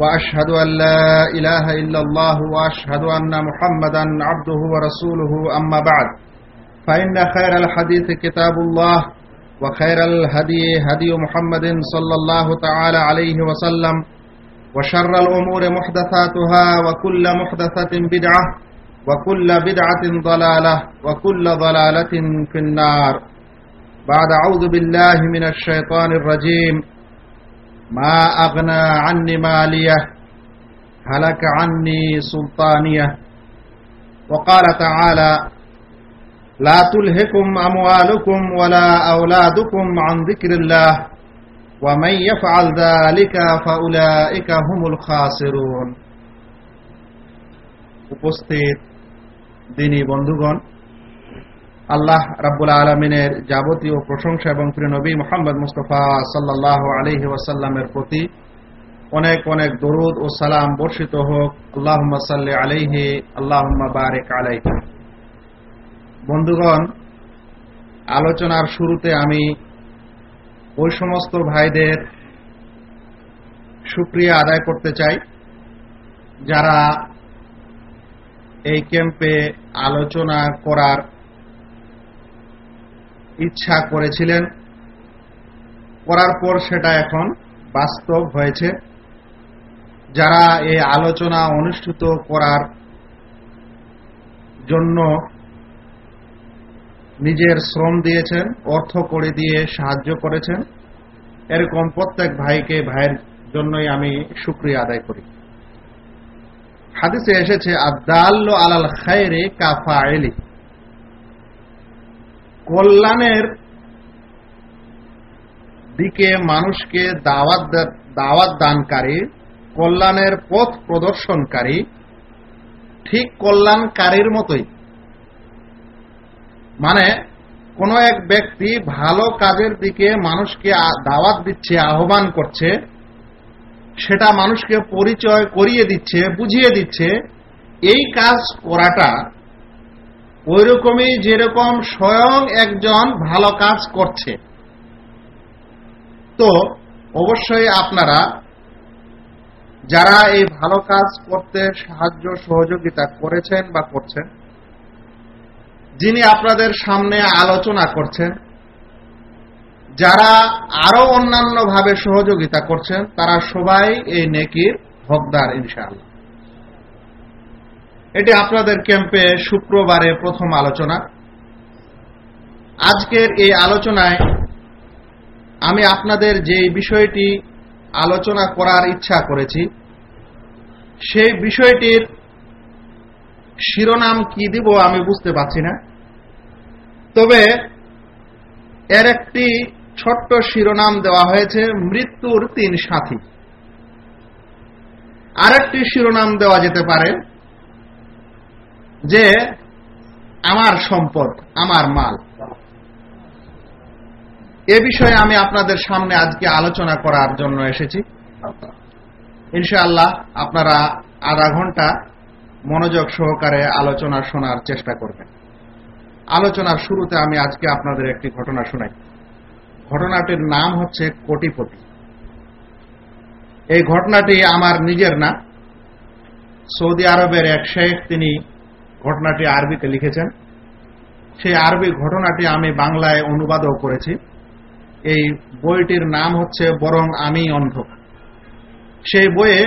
وأشهد أن لا إله إلا الله وأشهد أن محمدا عبده ورسوله. أما بعد فإن خير الحديث كتاب الله وخير الهدي هدي محمد صلى الله تعالى عليه وسلم وشر الأمور محدثاتها وكل محدثة بدعة وكل بدعة ضلالة وكل ضلالة في النار. بعد أعوذ بالله من الشيطان الرجيم. ما أغنى عني مالية هلك عني سلطانية وقال تعالى لا تلهكم أموالكم ولا أولادكم عن ذكر الله ومن يفعل ذلك فأولئك هم الخاسرون উপস্থিত দিনী বন্ধুগণ আল্লাহ রাব্বুল আলমিনের যাবতীয় প্রশংসা এবং প্রিয় নবী মোহাম্মদ মুস্তফা সাল্লাহ আলহি ওয়াসাল্লামের প্রতি অনেক অনেক দরুদ ও সালাম বর্ষিত হোক। আল্লাহ সাল্লি আলহি আল্লাহ বারেক আলাই বন্ধুগণ, আলোচনার শুরুতে আমি ওই সমস্ত ভাইদের সুক্রিয়া আদায় করতে চাই, যারা এই ক্যাম্পে আলোচনা করার ইচ্ছা করেছিলেন। করার পর সেটা এখন বাস্তব হয়েছে। যারা এই আলোচনা অনুষ্ঠিত করার জন্য নিজের শ্রম দিয়েছেন, অর্থ করে দিয়ে সাহায্য করেছেন, এরকম প্রত্যেক ভাইকে, ভাইয়ের জন্যই আমি সুক্রিয়া আদায় করি। হাদিসে এসেছে আদাল্ল আলাল খায়রে কাফা এলি কল্যাণের দিকে মানুষকে দাওয়াত দাওয়াত দানকারী, কল্যাণের পথ প্রদর্শনকারী, ঠিক কল্যাণকারীর মতোই। মানে কোন এক ব্যক্তি ভালো কাজের দিকে মানুষকে দাওয়াত দিচ্ছে, আহ্বান করছে, সেটা মানুষকে পরিচয় করিয়ে দিচ্ছে, বুঝিয়ে দিচ্ছে, এই কাজ করাটা ওই রকমই যেরকম স্বয়ং একজন ভালো কাজ করছে। তো অবশ্যই আপনারা যারা এই ভালো কাজ করতে সাহায্য সহযোগিতা করেছেন বা করছেন, যিনি আপনাদের সামনে আলোচনা করছেন, যারা আরও অন্যান্য ভাবে সহযোগিতা করছেন, তারা সবাই এই নেকির হকদার, ইনশাআল্লাহ। এটি আপনাদের ক্যাম্পে শুক্রবারে প্রথম আলোচনা। আজকের এই আলোচনায় আমি আপনাদের যে বিষয়টি আলোচনা করার ইচ্ছা করেছি, সেই বিষয়টির শিরোনাম কি দিব আমি বুঝতে পারছি না। তবে এর একটি ছোট্ট শিরোনাম দেওয়া হয়েছে, মৃত্যুর তিন সাথী। আরেকটি শিরোনাম দেওয়া যেতে পারে যে আমার সম্পদ, আমার মাল। এ বিষয়ে আমি আপনাদের সামনে আজকে আলোচনা করার জন্য এসেছি। ইনশাআল্লাহ আপনারা আধা ঘণ্টা মনোযোগ সহকারে আলোচনা শোনার চেষ্টা করবেন। আলোচনার শুরুতে আমি আজকে আপনাদের একটি ঘটনা শোনাই। ঘটনাটির নাম হচ্ছে কোটিপতি। এই ঘটনাটি আমার নিজের না। সৌদি আরবের এক শেখ, তিনি ঘটনাটি আরবিতে লিখেছেন। সেই আরবি ঘটনাটি আমি বাংলায় অনুবাদও করেছি। এই বইটির নাম হচ্ছে বরং আমি অন্ধ সেই বইয়ে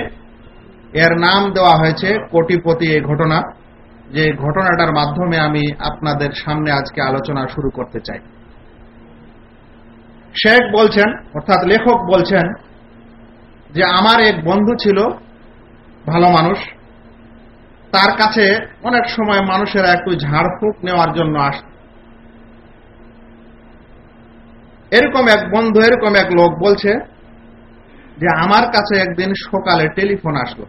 এর নাম দেওয়া হয়েছে কোটিপতি এই ঘটনা, যে ঘটনাটার মাধ্যমে আমি আপনাদের সামনে আজকে আলোচনা শুরু করতে চাই। শেখ বলছেন, অর্থাৎ লেখক বলছেন, যে আমার এক বন্ধু ছিল, ভালো মানুষ তার কাছে অনেক সময় মানুষেরা একটু ঝাড়ফুঁক নেওয়ার জন্য আসত। এরকম এক বন্ধু, এরকম এক লোক বলছে যে, আমার কাছে একদিন সকালে টেলিফোন আসলো।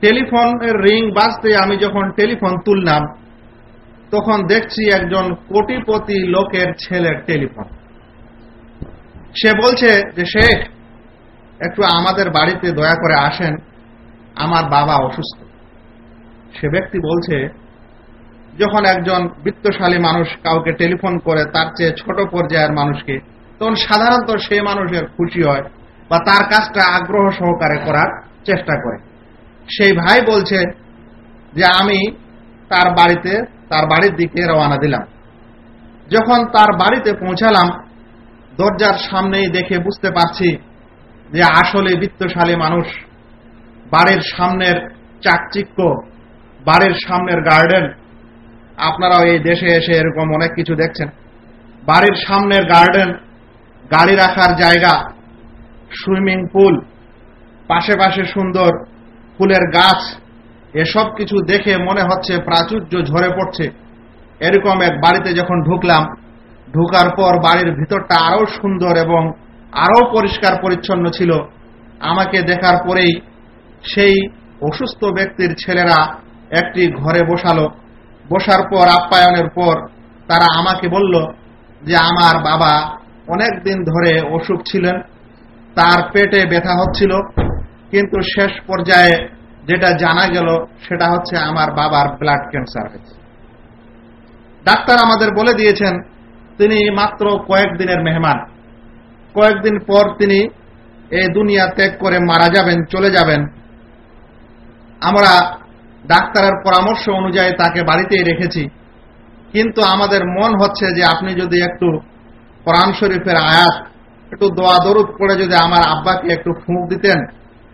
টেলিফোনের রিং বাজতে আমি যখন টেলিফোন তুললাম, তখন দেখছি একজন কোটিপতি লোকের ছেলের টেলিফোন। সে বলছে যে, শেখ, একটু আমাদের বাড়িতে দয়া করে আসেন, আমার বাবা অসুস্থ। সে ব্যক্তি বলছে, যখন একজন বিত্তশালী মানুষ কাউকে টেলিফোন করে তার চেয়ে ছোট পর্যায়ের মানুষকে, তখন সাধারণত সে মানুষের খুশি হয় বা তার কাজটা আগ্রহ সহকারে করার চেষ্টা করে। সেই ভাই বলছে যে, আমি তার বাড়িতে, তার বাড়ির দিকে রওনা দিলাম। যখন তার বাড়িতে পৌঁছালাম, দরজার সামনেই দেখে বুঝতে পারছি যে আসলে বিত্তশালী মানুষ বাড়ির সামনের চাকচিক্য বাড়ির সামনের গার্ডেন আপনারাও এই দেশে এসে এরকম অনেক কিছু দেখছেন। বাড়ির সামনের গার্ডেন গাড়ি রাখার জায়গা, সুইমিং পুল, পাশে পাশে সুন্দর ফুলের গাছ, এসব কিছু দেখে মনে হচ্ছে প্রাচুর্য ঝরে পড়ছে। এরকম এক বাড়িতে যখন ঢুকলাম, ঢুকার পর বাড়ির ভিতরটা আরও সুন্দর এবং আরও পরিষ্কার পরিচ্ছন্ন ছিল। আমাকে দেখার পরেই সেই অসুস্থ ব্যক্তির ছেলেরা একটি ঘরে বসালো। বসার পর আপ্যায়নের পর তারা আমাকে বলল যে আমার বাবা অনেক দিন ধরে অসুখ ছিলেন, তার পেটে ব্যথা হচ্ছিল, কিন্তু শেষ পর্যায়ে যেটা জানা গেল সেটা হচ্ছে আমার বাবার ব্লাড ক্যান্সার হয়েছে। ডাক্তার আমাদের বলে দিয়েছেন, তিনি মাত্র কয়েকদিনের মেহমান। কয়েকদিন পর তিনি এই দুনিয়া ত্যাগ করে মারা যাবেন, চলে যাবেন। আমরা ডাক্তারের পরামর্শ অনুযায়ী তাকে বাড়িতেই রেখেছি। কিন্তু আমাদের মন হচ্ছে যে আপনি যদি একটু কোরআন শরীফের আয়াত, একটু দোয়া দরুদ পড়ে যদি আমার আব্বাকে একটু ফুঁক দিতেন,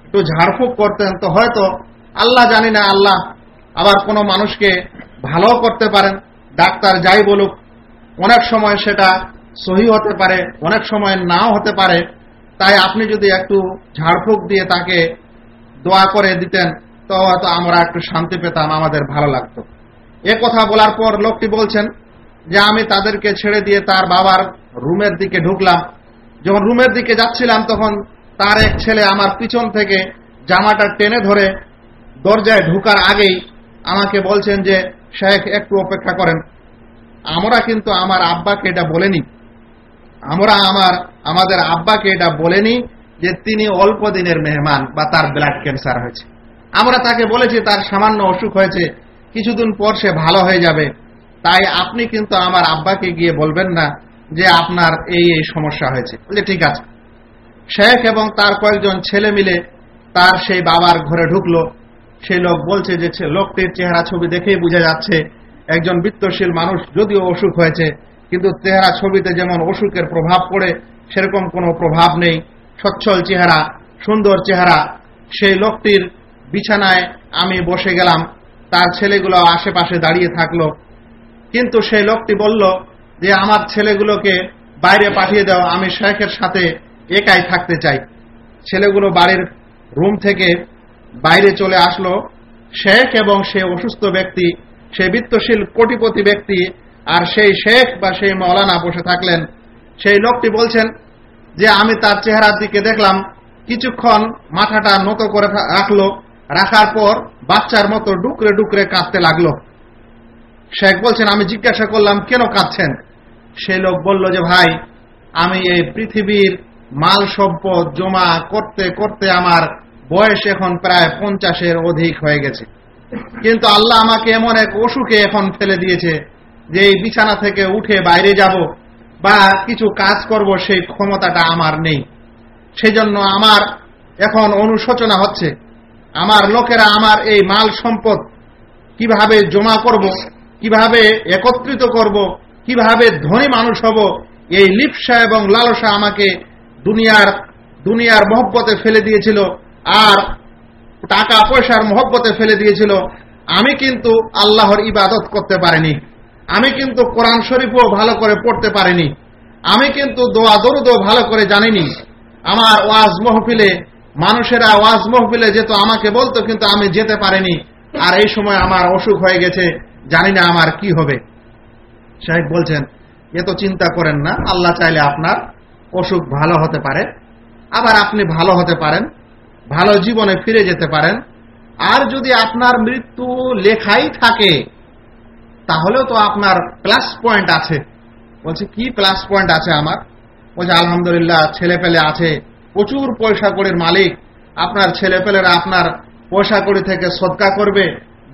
একটু ঝাড়ফুঁক করতেন, তো হয়তো আল্লাহ জানি না আল্লাহ আবার কোনো মানুষকে ভালো করতে পারেন। ডাক্তার যাই বলুক, অনেক সময় সেটা সহি হতে পারে, অনেক সময় নাও হতে পারে। তাই আপনি যদি একটু ঝাড়ফুঁক দিয়ে তাকে দোয়া করে দিতেন তো হয়তো আমরা একটু শান্তি পেতাম, আমাদের ভালো লাগতো। এ কথা বলার পর লোকটি বলছেন যে আমি তাদেরকে ছেড়ে দিয়ে তার বাবার রুমের দিকে ঢুকলাম। যখন রুমের দিকে যাচ্ছিলাম তখন তার এক ছেলে আমার পিছন থেকে জামাটা টেনে ধরে দরজায় ঢুকার আগেই আমাকে বলছেন যে, শেখ, একটু অপেক্ষা করেন। আমরা কিন্তু আমার আব্বাকে এটা বলেনি। আমরা আমার, আমাদের আব্বাকে এটা বলেনি যে তিনি অল্প দিনের মেহমান বা তার ব্লাড ক্যান্সার হয়েছে। আমরা তাকে বলেছি তার সামান্য অসুখ হয়েছে, কিছুদিন পর সে ভালো হয়ে যাবে। তাই আপনি কিন্তু আমার আব্বাকে গিয়ে বলবেন না যে আপনার এই এই সমস্যা হয়েছে। বলে, ঠিক আছে। শেখ এবং তার কয়েকজন ছেলে মিলে তার সেই বাবার ঘরে ঢুকলো। সেই লোক বলছে যে লোকটির চেহারা ছবি দেখেই বোঝা যাচ্ছে, একজন বৃত্তশীল মানুষ যদিও অসুখ হয়েছে, কিন্তু চেহারা ছবিতে যেমন অসুখের প্রভাব পড়ে, সেরকম কোনো প্রভাব নেই। সচ্ছল চেহারা, সুন্দর চেহারা। সেই লোকটির বিছানায় আমি বসে গেলাম। তার ছেলেগুলো আশেপাশে দাঁড়িয়ে থাকল। কিন্তু সেই লোকটি বলল যে, আমার ছেলেগুলোকে বাইরে পাঠিয়ে দাও, আমি শেখের সাথে একাই থাকতে চাই। ছেলেগুলো বাড়ির রুম থেকে বাইরে চলে আসলো। শেখ এবং সে অসুস্থ ব্যক্তি, সে বিত্তশীল কোটিপতি ব্যক্তি আর সেই শেখ বা সেই মৌলানা বসে থাকলেন। সেই লোকটি বলছেন যে, আমি তার চেহারার দিকে দেখলাম। কিছুক্ষণ মাথাটা নত করে রাখল। রাখার পর বাচ্চার মতো ডুকরে ডুকরে কাঁদতে লাগল। শেখ বলছেন, আমি জিজ্ঞাসা করলাম, কেন কাঁদছেন? সে লোক বলল যে, ভাই, আমি এই পৃথিবীর মাল সম্পদ জমা করতে করতে আমার বয়স এখন প্রায় পঞ্চাশের অধিক হয়ে গেছে। কিন্তু আল্লাহ আমাকে এমন এক অসুখে এখন ফেলে দিয়েছে যে, এই বিছানা থেকে উঠে বাইরে যাব বা কিছু কাজ করব, সেই ক্ষমতাটা আমার নেই। সেজন্য আমার এখন অনুশোচনা হচ্ছে। আমার লোকেরা আমার এই মাল সম্পদ কীভাবে জমা করব, কীভাবে একত্রিত করব, কীভাবে ধনী মানুষ হব, এই লিপসা এবং লালসা আমাকে দুনিয়ার দুনিয়ার মহব্বতে ফেলে দিয়েছিল আর টাকা পয়সার মহব্বতে ফেলে দিয়েছিল। আমি কিন্তু আল্লাহর ইবাদত করতে পারিনি। আমি কিন্তু কোরআন শরীফও ভালো করে পড়তে পারিনি। আমি কিন্তু দোয়া দরুদও ভালো করে জানিনি। আমার ওয়াজ মহফিলে মানুষেরা ওয়াজ মহফিলে যেত, আমাকে বলতো, কিন্তু আমি যেতে পারিনি। আর এই সময় আমার অসুখ হয়ে গেছে, জানি না আমার কি হবে। সাহেব বলছেন, এ তো চিন্তা করেন না, আল্লাহ চাইলে আপনার অসুখ ভালো হতে পারে, আবার আপনি ভালো হতে পারেন, ভালো জীবনে ফিরে যেতে পারেন। আর যদি আপনার মৃত্যু লেখাই থাকে, তাহলেও তো আপনার প্লাস পয়েন্ট আছে। বলছে, কি প্লাস পয়েন্ট আছে আমার? বলছে, আলহামদুলিল্লাহ, ছেলে পেলে আছে প্রচুর পয়সা কড়ির মালিক। আপনার ছেলে পেলেরা আপনার পয়সা কড়ি থেকে সদকা করবে,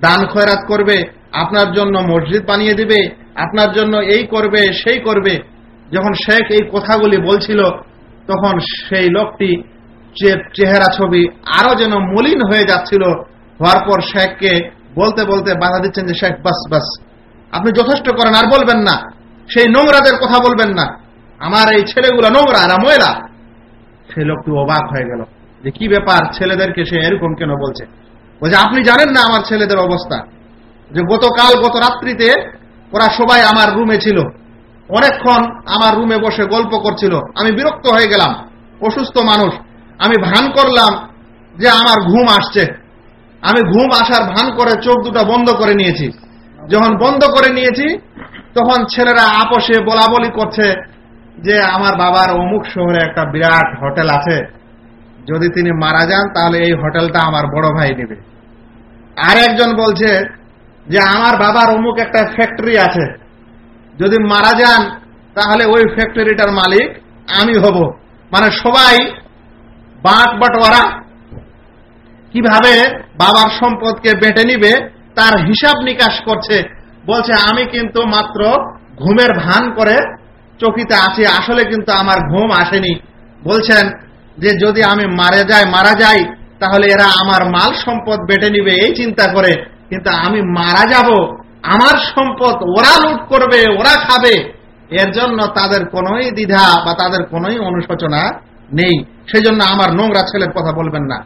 দান খয়রাত করবে, আপনার জন্য মসজিদ বানিয়ে দিবে, আপনার জন্য এই করবে, সেই করবে। যখন শেখ এই কথাগুলি বলছিল, তখন সেই লোকটি চেহারা ছবি আরও যেন মলিন হয়ে যাচ্ছিল। হওয়ার পর শেখকে বলতে বলতে বাধা দিচ্ছেন যে, শেখ, বাস বাস। আপনি যথেষ্ট করেন, আর বলবেন না। সেই নোংরাদের কথা বলবেন না। আমার এই ছেলেগুলো নোংরা, এরা ময়লা। সেই লোকটি অবাক হয়ে গেল। যে কি ব্যাপার ছেলেদেরকে সে এরকম কেন বলছে? বলছে, আপনি জানেন না আমার ছেলেদের অবস্থা? যে গতকাল গত রাত্রিতে ওরা সবাই আমার রুমে ছিল। অনেকক্ষণ আমার রুমে বসে গল্প করছিল। আমি বিরক্ত হয়ে গেলাম। অসুস্থ মানুষ। আমি ভান করলাম যে আমার ঘুম আসছে। আমি ঘুম আসার ভান করে চোখ দুটো বন্ধ করে নিয়েছি। যখন বন্ধ করে নিয়েছি, তখন ছেলেরা আপোষে বলা বলি করছে যে আমার বাবার অমুক শহরে একটা বিরাট হোটেল আছে, যদি তিনি মারা যান, তাহলে এই হোটেলটা আমার বড় ভাই নেবে। আর একজন বলছে যে আমার বাবার অমুক একটা ফ্যাক্টরি আছে, যদি মারা যান, তাহলে ওই ফ্যাক্টরিটার মালিক আমি হব। মানে সবাই বাঁক বাটোয়ারা। কীভাবে বাবার সম্পদকে বেটে নিবে, তার হিসাব নিকাশ করছে। বলছে, আমি কিন্তু মাত্র ঘুমের ভান করে চকিতে আছি আসলে কিন্তু আমার ঘুম আসেনি। বলছেন যে যদি আমি মারা যাই মারা যাই, তাহলে এরা আমার মাল সম্পদ বেটে নিবে, এই চিন্তা করে। কিন্তু আমি মারা যাব, আমার সম্পদ ওরা লুট করবে, ওরা খাবে। এর জন্য তাদের কোনোই দ্বিধা বা তাদের কোনোই অনুশোচনা নেই। সেজন্য আমার নোংরা ছেলের কথা বলবেন না।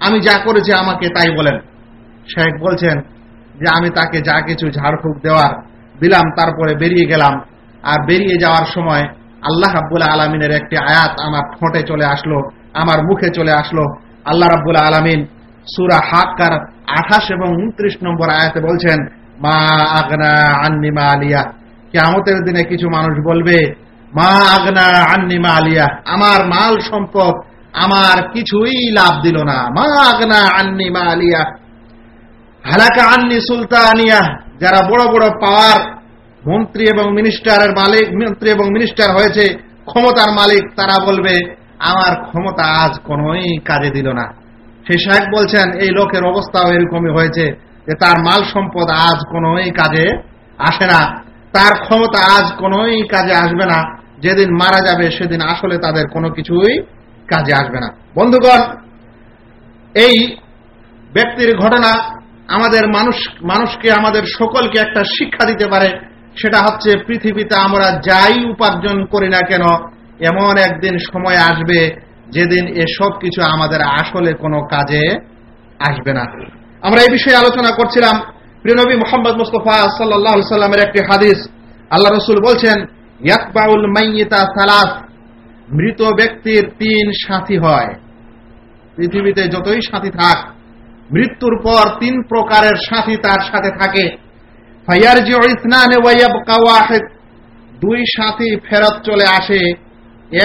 আমি যা করেছি আমাকে তাই বলেন। শেখ বলছেন যে আমি তাকে যা কিছু ঝাড়ফুঁক দেওয়ার দিলাম, তারপরে বেরিয়ে গেলাম। আর বেরিয়ে যাওয়ার সময় আল্লাহ রাব্বুল আলমিনের একটি আয়াত আমার ঠোঁটে চলে আসলো, আমার মুখে চলে আসলো। আল্লাহ রাব্বুল আলমিন সুরা হাক্কার আঠাশ এবং উনত্রিশ নম্বর আয়াতে বলছেন, মা আগনা আন্নিমা আলিয়া কেমতের দিনে কিছু মানুষ বলবে, মা আগনা আন্নিমা আলিয়া আমার মাল সম্পদ আমার কিছুই লাভ দিল না। মা আগনা আন্নিমা আলিয়া হালাকা আন্নি সুলতানিয়া। যারা বড় বড় পাওয়ার মন্ত্রী এবং মিনিস্টারের মালিক, মন্ত্রী এবং মিনিস্টার হয়েছে ক্ষমতার মালিক, তারা বলবে, আমার ক্ষমতা আজ কোনোই কাজে দিল না। সেই সাহেব বলছেন, এই লোকের অবস্থাও এরকমই হয়েছে যে তার মাল সম্পদ আজ কোনোই কাজে আসে না। তার ক্ষমতা আজ কোনোই কাজে আসবে না। যেদিন মারা যাবে, সেদিন আসলে তাদের কোনো কিছুই কাজে আসবে না। বন্ধুগণ, এই ব্যক্তির ঘটনা আমাদের মানুষ, মানুষকে, আমাদের সকলকে একটা শিক্ষা দিতে পারে। সেটা হচ্ছে পৃথিবীতে আমরা যাই উপার্জন করি না কেন, এমন একদিন সময় আসবে যেদিন এসব কিছু আমাদের আসলে কোনো কাজে আসবে না। আমরা এই বিষয়ে আলোচনা করছিলাম। প্রিয়নবী মোহাম্মদ মুস্তফা সাল্লাহ সাল্লামের একটি হাদিস। আল্লাহ রসুল বলছেন ইয়াকবাউল মাইয়িতা সালাস। মৃত ব্যক্তির তিন সাথী হয়। পৃথিবীতে যতই সাথী থাক, মৃত্যুর পর তিন প্রকারের সাথী তার সাথে থাকে। দুই সাথী ফেরত চলে আসে,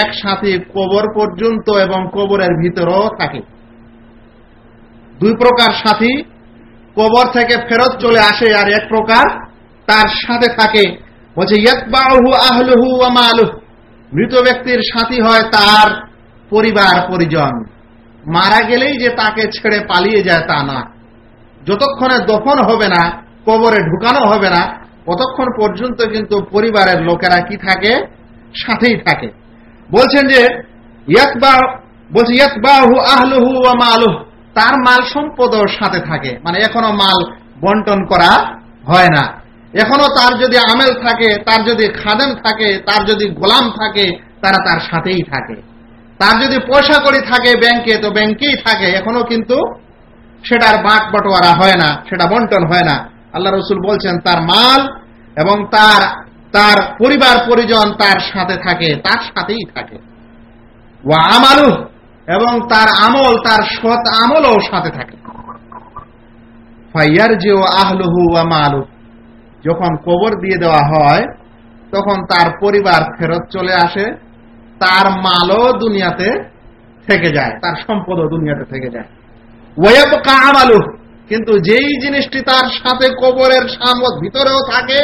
এক সাথী কবর পর্যন্ত এবং কবরের ভিতরেও থাকে। দুই প্রকার সাথী, কবর থেকে ফেরত চলে আসে আর এক প্রকার তার সাথে থাকে। বলছে মৃত ব্যক্তির সাথী হয় তার পরিবার, পরিজন। মারা গেলেই যে তাকে ছেড়ে পালিয়ে যায় তা না। যতক্ষণে দফন হবে না কবরে ঢুকানো হবে না ততক্ষণ পর্যন্ত কিন্তু পরিবারের লোকেরা কি থাকে? সাথেই থাকে। বলছেন যে বলছে আহলুহু মালুহ। তার মাল সম্পদও সাথে থাকে। মানে এখনও মাল বন্টন করা হয় না। এখনও তার যদি আমেল থাকে, তার যদি খাদেম থাকে, তার যদি গোলাম থাকে, তারা তার সাথেই থাকে। তার যদি পয়সা করি থাকে ব্যাংকে, তো ব্যাংকেই থাকে। এখনও কিন্তু সেটার বাঁক বটোয়ারা হয় না, সেটা বন্টন হয় না। আল্লাহ রসুল বলছেন, তার মাল এবং তার তার পরিবার পরিজন তার সাথে থাকে, তার সাথেই থাকে। ও আমালু এবং তার আমল, তার সৎ আমলও সাথে থাকে। ফাইয়ার যে ও আহলুহু আমালু যখন কবর দিয়ে দেওয়া হয়, তখন তার পরিবার ফেরত চলে আসে, তার মালও দুনিয়াতে থেকে যায়, তার সম্পদও দুনিয়াতে থেকে যায়। ওয়াবকা আমালু কিন্তু যেই জিনিসটি তার সাথে কবরের সামত ভিতরেও থাকে,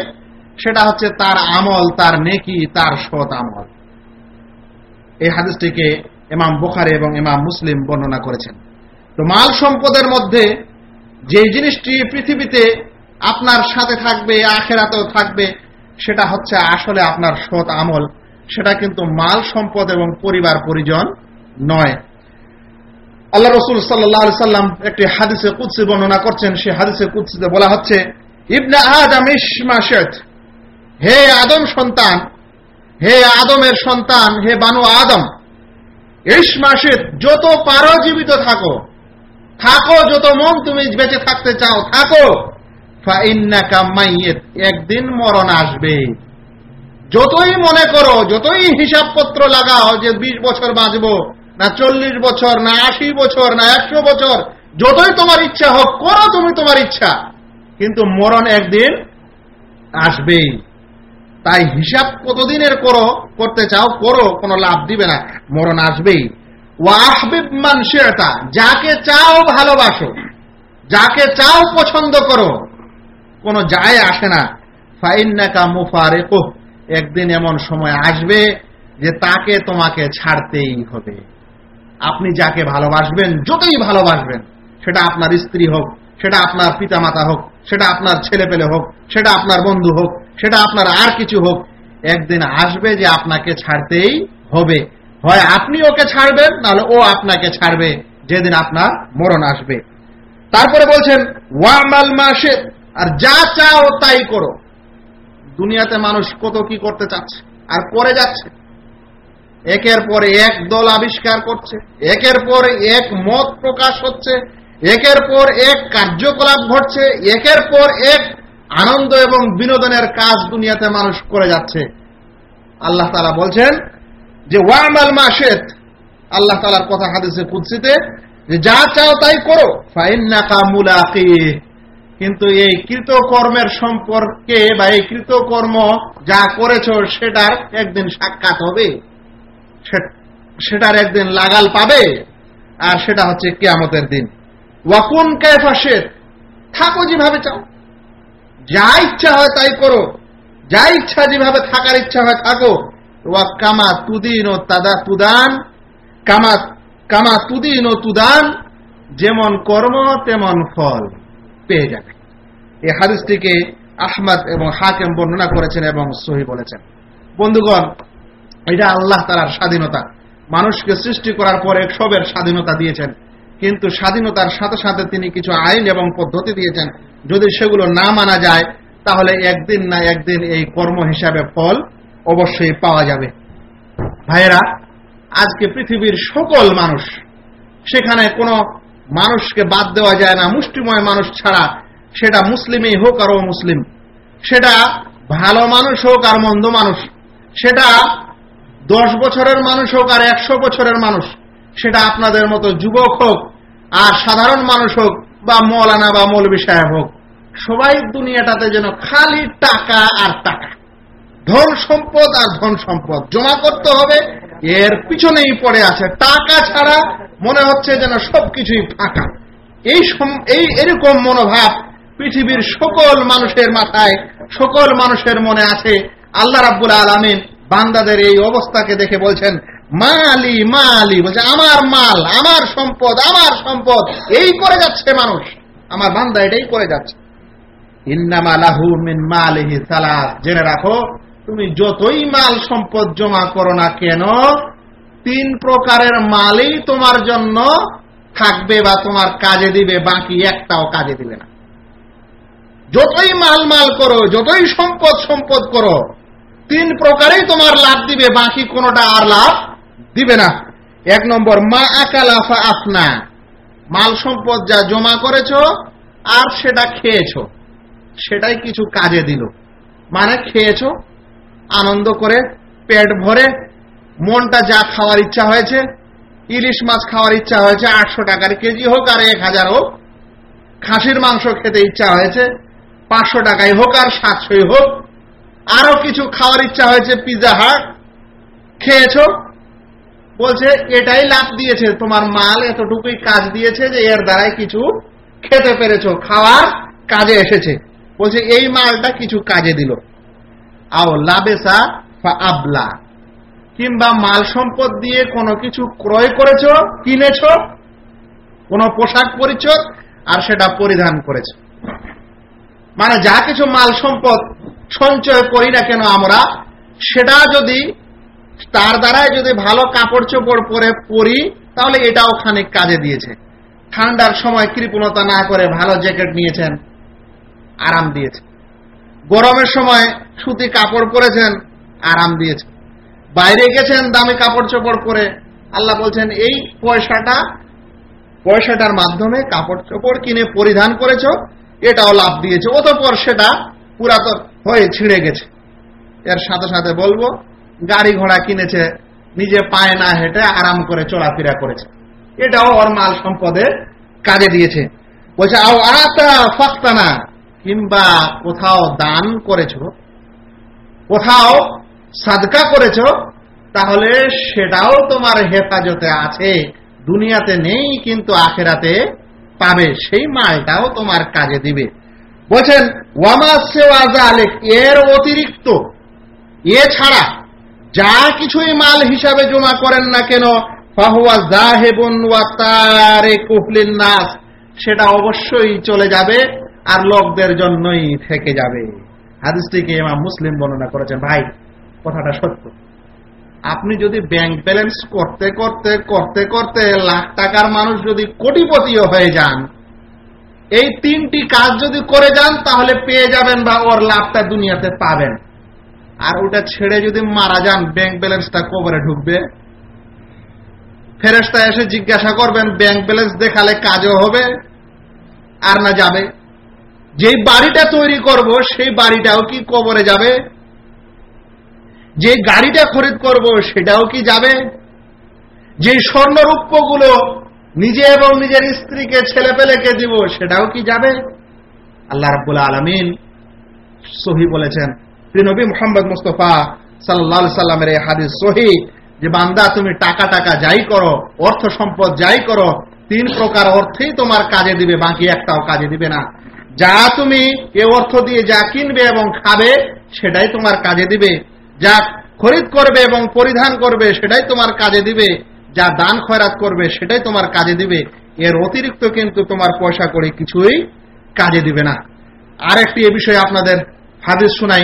সেটা হচ্ছে তার আমল, তার নেকি, তার সৎ আমল। এই হাদিসটিকে ইমাম বুখারি এবং ইমাম মুসলিম বর্ণনা করেছেন। তো মাল সম্পদের মধ্যে যে জিনিসটি পৃথিবীতে আপনার সাথে থাকবে, আখেরাতেও থাকবে, সেটা হচ্ছে আসলে আপনার সৎ আমল। সেটা কিন্তু মাল সম্পদ এবং পরিবার পরিজন নয়। আল্লাহ রসুল সাল্লাহ সাল্লাম একটি হাদিসে কুৎসি বর্ণনা করছেন। সে হাদিসে কুৎসিতে বলা হচ্ছে, ইবনে আদম ইসমাশেদ হে আদম সন্তান, হে আদমের সন্তান, হে বানু আদম ইসমাশেদ যত পারো জীবিত থাকো। থাকো যত মন তুমি বেঁচে থাকতে চাও, থাকো। একদিন মরণ আসবে। যতই মনে করো, যতই হিসাবপত্র লাগাও যে বিশ বছর বাঁচবো না চল্লিশ বছর, না আশি বছর, না একশো বছর। যতই তোমার ইচ্ছা হোক, করো তুমি তোমার ইচ্ছা। কিন্তু মরণ একদিন আসবেই। তাই হিসাব কতদিনের করো, করতে চাও, করো, কোনো লাভ দিবে না। মরণ আসবেই। ওয়াহবিব মানসিয়তা যাকে চাও ভালোবাসো, যাকে চাও পছন্দ করো, কোনো যায় আসে না। ফাইন্নাকা মুফারেকো একদিন এমন সময় আসবে যে তাকে তোমাকে ছাড়তেই হবে। আপনি যাকে ভালোবাসবেন, যতই ভালোবাসবেন, সেটা আপনার স্ত্রী হোক, সেটা আপনার পিতামাতা হোক, সেটা আপনার ছেলে পেলে হোক, সেটা আপনার বন্ধু হোক, সেটা আপনার আর কিছু হোক, একদিন আসবে যে আপনাকে ছাড়তেই হবে। হয় আপনি ওকে ছাড়বেন, নাহলে ও আপনাকে ছাড়বে, যেদিন আপনার মরণ আসবে। তারপরে বলছেন, ওয়ামাল মাসে আর যা চাও তাই করো। দুনিয়াতে মানুষ কত কি করতে চাচ্ছে, আর করে যাচ্ছে। একের পর এক দল আবিষ্কার করছে, একের পর এক মত প্রকাশ হচ্ছে, একের পর এক কার্যকলাপ ঘটছে, একের পর এক আনন্দ এবং বিনোদনের কাজ দুনিয়াতে মানুষ করে যাচ্ছে। আল্লাহ তালা বলছেন যে, ওয়ামাল মাসেদ আল্লাহ তালার কথা হাদিসে কুৎসিতে যে যা চাও তাই করো, ফাইন্নাকা মুলাকি কিন্তু এই কৃতকর্মের সম্পর্কে বা এই কৃতকর্ম যা করেছ সেটার একদিন সাক্ষাৎ হবে। সেটার একদিন লাগাল পাবে, আর সেটা হচ্ছে কেয়ামতের দিন। ওয়াকুন ক্যাফাসের থাকো যেভাবে চাও। যা ইচ্ছা হয় তাই করো। যা ইচ্ছা যেভাবে থাকার ইচ্ছা হয় থাকো। ওয়া কামা তুদিন ও তাদা তুদান, কামা কামা তুদিন ও তুদান, যেমন কর্ম তেমন ফল পেয়ে যাবে। এই হাদিসটিকে আহমদ এবং হাকেম বর্ণনা করেছেন এবং সহি বলেছেন। বন্ধুগণ এটা আল্লাহ তালার স্বাধীনতা। মানুষকে সৃষ্টি করার পরে সবের স্বাধীনতা দিয়েছেন। কিন্তু স্বাধীনতার সাথে সাথে তিনি কিছু আইন এবং পদ্ধতি দিয়েছেন। যদি সেগুলো না মানা যায়, তাহলে একদিন না একদিন এই কর্ম হিসাবে ফল অবশ্যই পাওয়া যাবে। ভাইয়েরা, আজকে পৃথিবীর সকল মানুষ, সেখানে কোনো মানুষকে বাদ দেওয়া যায় না। মুষ্টিময় মানুষ ছাড়া সেটা মুসলিমই হোক আর মুসলিম। সেটা ভালো মানুষ হোক আর মন্দ মানুষ। সেটা দশ বছরের মানুষ হোক আর একশো বছরের মানুষ, সেটা আপনাদের মতো যুবক হোক আর সাধারণ মানুষ হোক বা মৌলানা বা মৌলবী সাহেব হোক, সবাই দুনিয়াটাতে যেন খালি টাকা আর টাকা। ধন সম্পদ আর ধন সম্পদ জমা করতে হবে, এর পিছনেই পড়ে আছে। টাকা ছাড়া মনে হচ্ছে যেন সবকিছুই ফাঁকা। এই এই এরকম মনোভাব পৃথিবীর সকল মানুষের মাথায়, সকল মানুষের মনে আছে। আল্লাহ রাব্বুল আলমিন বান্দাদের এই অবস্থাকে দেখে বলছেন, মালি মালি। বলছে, আমার মাল, আমার সম্পদ আমার সম্পদ, এই করে যাচ্ছে মানুষ। আমার বান্দা এটাই করে যাচ্ছে। জেনে রাখো, তুমি যতই মাল সম্পদ জমা করো না কেন, তিন প্রকারের মালই তোমার জন্য থাকবে বা তোমার কাজে দিবে, বাকি একটাও কাজে দিবে না। যতই মাল মাল করো, যতই সম্পদ সম্পদ করো তিন প্রকারেই তোমার লাভ দিবে, বাকি কোনোটা আর লাভ দিবে না। এক নম্বর, মা আকালাফা আফনা। মাল সম্পদ যা জমা করেছ আর সেটা খেয়েছ। সেটাই কিছু কাজে দিল। মানে খেয়েছ, আনন্দ করে, পেট ভরে, মনটা যা খাওয়ার ইচ্ছা হয়েছে, ইলিশ মাছ খাওয়ার ইচ্ছা হয়েছে, আটশো টাকার কেজি হোক আর এক হাজার হোক, খাসির মাংস খেতে ইচ্ছা হয়েছে, পাঁচশো টাকাই হোক আর সাতশোই হোক আরও কিছু খাওয়ার ইচ্ছা হয়েছে পিজা হাট। খেয়েছ? বলছে, এটাই লাভ দিয়েছে। তোমার মাল এতটুকুই কাজ দিয়েছে যে এর দ্বারাই কিছু খেতে পেরেছ। খাওয়ার কাজে এসেছে। বলছে, এই মালটা কিছু কাজে দিল। আও লাবেসা আবলা। কিংবা মাল সম্পদ দিয়ে কোনো কিছু ক্রয় করেছ, কিনেছ? কোন পোশাক পরিচ্ছদ আর সেটা পরিধান করেছ। মানে যা কিছু মাল সম্পদ সঞ্চয় করি না কেন আমরা? সেটা যদি তার দ্বারাই যদি ভালো কাপড় চোপড় পরে পরি, তাহলে এটাও খানিক কাজে দিয়েছে। ঠান্ডার সময় কৃপণতা না করে ভালো জ্যাকেট নিয়েছেন, আরাম দিয়েছে। গরমের সময় সুতি কাপড় পরেছেন, আরাম দিয়েছে। বাইরে গেছেন দামি কাপড় চোপড় পরে, আল্লাহ বলছেন, এই পয়সাটা, পয়সাটার মাধ্যমে কাপড় চোপড় কিনে পরিধান করেছ, এটাও লাভ দিয়েছে। অতপর সেটা পুরাতন হয়ে ছিঁড়ে গেছে। এর সাথে সাথে বলব, গাড়ি ঘোড়া কিনেছে, নিজে পায়ে না হেঁটে আরাম করে চলাফেরা করেছে। এটাও ওর মাল সম্পদে কাজে দিয়েছে। বলছে, আও আতা ফাক্তানা। কিংবা কোথাও দান করেছ, কোথাও সাদকা করেছ, তাহলে সেটাও তোমার হেফাজতে আছে। দুনিয়াতে নেই, কিন্তু আখেরাতে পাবে। সেই মালটাও তোমার কাজে দিবে। বলছেন আলেক এর অতিরিক্ত। এছাড়া যা কিছুই মাল হিসাবে জমা করেন না কেন, ফাহুয়া জাহেবুন ওয়া তারিকুফলিন নাস। সেটা অবশ্যই চলে যাবে আর লোকদের জন্যই থেকে যাবে। হাদিসটিকে ইমাম মুসলিম বর্ণনা করেছেন। ভাই, কথাটা সত্য। আপনি যদি ব্যাংক ব্যালেন্স করতে করতে করতে করতে লাখ টাকার মানুষ যদি কোটিপতিও হয়ে যান এই তিনটি কাজ যদি করে যান, তাহলে পেয়ে যাবেন বা ওর লাভটা দুনিয়াতে পাবেন। আর ওটা ছেড়ে যদি মারা যান ব্যাংক ব্যালেন্সটা কবরে ঢুকবে। ফেরেস্তা এসে জিজ্ঞাসা করবেন ব্যাংক ব্যালেন্স দেখালে কাজও হবে? আর না যাবে। যেই বাড়িটা তৈরি করব, সেই বাড়িটাও কি কবরে যাবে? যে গাড়িটা খরিদ করব, সেটাও কি যাবে? যে স্বর্ণরূপ্যগুলো নিজে এবং নিজের স্ত্রীকে ছেলে পেলেকে দিব, সেটাও কি যাবে? আল্লাহ রাবুল আলমিন সহি বলেছেন নবী মোহাম্মদ মুস্তফা সাল্লা সাল্লামের এই হাদিস সহি, যে বান্দা তুমি টাকা টাকা যাই করো, অর্থ সম্পদ যাই করো, তিন প্রকার অর্থেই তোমার কাজে দিবে, বাকি একটাও কাজে দিবে না। যা তুমি এ অর্থ দিয়ে যা কিনবে এবং খাবে, সেটাই তোমার কাজে দিবে। যা খরিদ করবে এবং পরিধান করবে, সেটাই তোমার কাজে দিবে। যা দান খয়রাত করবে সেটাই তোমার কাজে দিবে। এর অতিরিক্ত কিন্তু তোমার পয়সা করে কিছুই কাজে দিবে না। আর একটি এ বিষয়ে আপনাদের হাদিস শুনাই।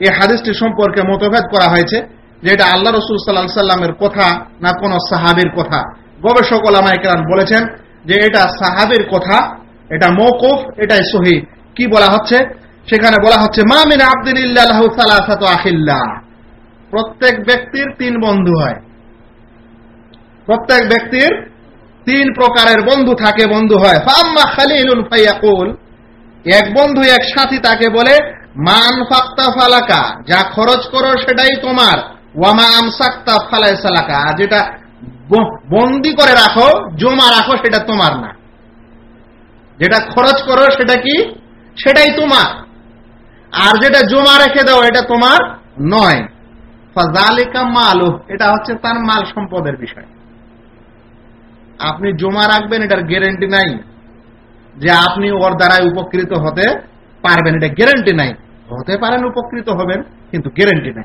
এই হাদিসটি সম্পর্কে মতভেদ করা হয়েছে যে এটা আল্লাহ রসুল সাল্লাহ সাল্লামের কথা না কোন সাহাবির কথা। গবেষক ওলামাইকরান বলেছেন যে এটা সাহাবির কথা, এটা মৌকুফ এটাই সহি কি বলা হচ্ছে? সেখানে বলা হচ্ছে মামিন আব্দুল্লাহ আখিল্লা। প্রত্যেক ব্যক্তির তিন বন্ধু হয়। প্রত্যেক ব্যক্তির তিন প্রকারের বন্ধু থাকে, বন্ধু হয়। ফাম্মা খালিলুন ফাইয়াকুল। এক বন্ধু, এক সাথী তাকে বলে, মান ফাক্তা ফালাকা, যা খরচ করো সেটাই তোমার। ওয়ামা ফালাই সালাকা যেটা বন্দি করে রাখো, জমা রাখো, সেটা তোমার না। যেটা খরচ করো, সেটা কি? সেটাই তোমার। আর যেটা জমা রেখে দাও, এটা তোমার নয়। ফাজালিকা মালু এটা হচ্ছে তার মাল সম্পদের বিষয়। আপনি জমা রাখবেন, এটার গ্যারেন্টি নাই যে আপনি ওর দ্বারাই উপকৃত হতে পারবেন। এটা গ্যারেন্টি নাই। হতে পারেন, উপকৃত হবেন, কিন্তু গ্যারেন্টি নাই।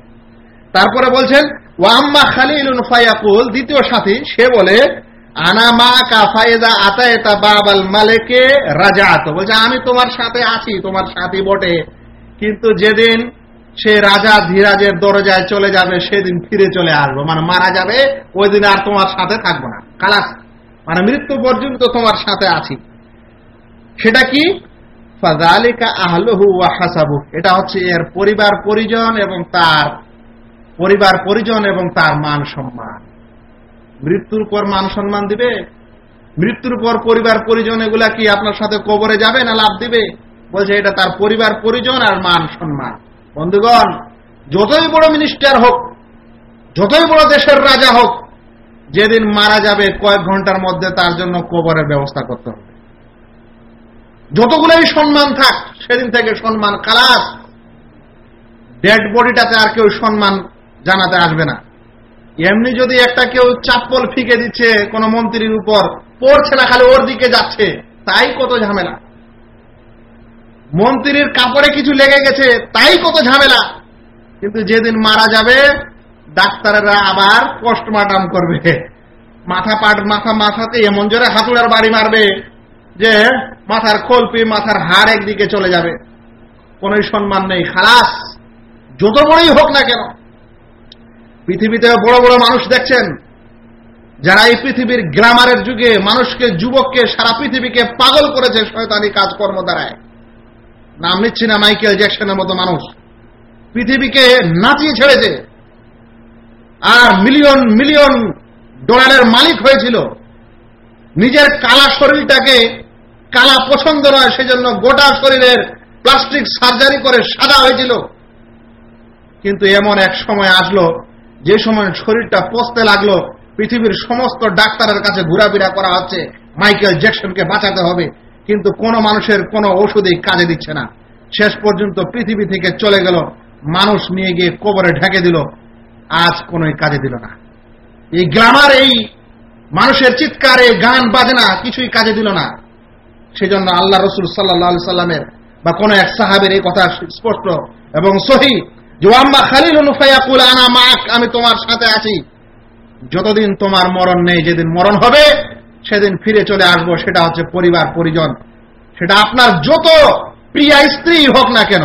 তারপরে বলছেন ওয়াম্মা খালিলুন ফায়াকুল। দ্বিতীয় সাথী, সে বলে আনামা কাফায়দা আতায়তা বাবাল মালেকে রাজা আত বলছে, আমি তোমার সাথে আছি, তোমার সাথী বটে। কিন্তু যেদিন সে রাজা ধীরাজের দরজায় চলে যাবে, সেদিন ফিরে চলে আসব। মানে মারা যাবে, ওই দিন আর তোমার সাথে থাকব না। কালাস মানে মৃত্যু পর্যন্ত তোমার সাথে আছি। সেটা কি? এটা হচ্ছে এর পরিবার পরিজন এবং তার পরিবার পরিজন এবং তার মান সম্মান। মৃত্যুর পর মান সম্মান দিবে? মৃত্যুর পর পরিবার পরিজন এগুলা কি আপনার সাথে কবরে যাবে না লাভ দিবে? বলছে এটা তার পরিবার পরিজন আর মান সম্মান। বন্ধুগণ, যতই বড় মিনিস্টার হোক, যতই বড় দেশের রাজা হোক যেদিন মারা যাবে কয়েক ঘণ্টার মধ্যে তার জন্য কবরের ব্যবস্থা করতে হবে। যতগুলোই সম্মান থাক, সেদিন থেকে সম্মান খালাস। ডেড বডিটাতে আর কেউ সম্মান জানাতে আসবে না। এমনি যদি একটা কেউ চাপ্পল ফিকে দিচ্ছে, কোন মন্ত্রীর উপর, পড়ছে না, খালি ওর দিকে যাচ্ছে, তাই কত ঝামেলা। মন্ত্রীর কাপড়ে কিছু লেগে গেছে, তাই কত ঝামেলা। কিন্তু যেদিন মারা যাবে ডাক্তাররা আবার পোস্টমার্টাম করবে। মাথা পাট, মাথা মাথাতে এমন জোরে হাতুড়ার বাড়ি মারবে যে মাথার কল্পি মাথার হাড় একদিকে চলে যাবে। কোন সম্মান নেই। খালাস, যত বড়ই হোক না কেন, পৃথিবীতে বড় বড় মানুষ দেখছেন, যারা এই পৃথিবীর গ্রামারের যুগে মানুষকে, যুবককে, সারা পৃথিবীকে পাগল করেছে শয়তানি কাজকর্ম দ্বারায়। নাম নিচ্ছি না মাইকেল জ্যাকসনের মতো মানুষ। পৃথিবীকে নাচিয়ে ছেড়েছে। আর মিলিয়ন মিলিয়ন ডলারের মালিক হয়েছিল। নিজের কালা শরীরটাকে কালা পছন্দ নয়, সেজন্য গোটা শরীরের প্লাস্টিক সার্জারি করে সাদা হয়েছিল। কিন্তু এমন এক সময় আসলো, যে সময় শরীরটা পচতে লাগল, পৃথিবীর সমস্ত ডাক্তারের কাছে ঘোরাফেরা করা হচ্ছে, মাইকেল জ্যাকসনকে বাঁচাতে হবে। কিন্তু কোনো মানুষের কোনো ওষুধই কাজে দিচ্ছে না। শেষ পর্যন্ত পৃথিবী থেকে চলে গেল, মানুষ নিয়ে গিয়ে কবরে ঢেকে দিল। আজ কোন কাজে দিল না। এই গ্রামার এই মানুষের চিৎকার গান বাজনা কিছুই কাজে দিল না। সেজন্য আল্লাহ রসুল সাল্লাহ সাল্লামের বা কোন এক সাহাবের এই কথা স্পষ্ট এবং সহি আমি তোমার সাথে আছি। যতদিন তোমার মরণ নেই, যেদিন মরণ হবে, সেদিন ফিরে চলে আসব, সেটা হচ্ছে পরিবার, পরিজন। সেটা আপনার যত প্রিয়া স্ত্রী হোক না কেন,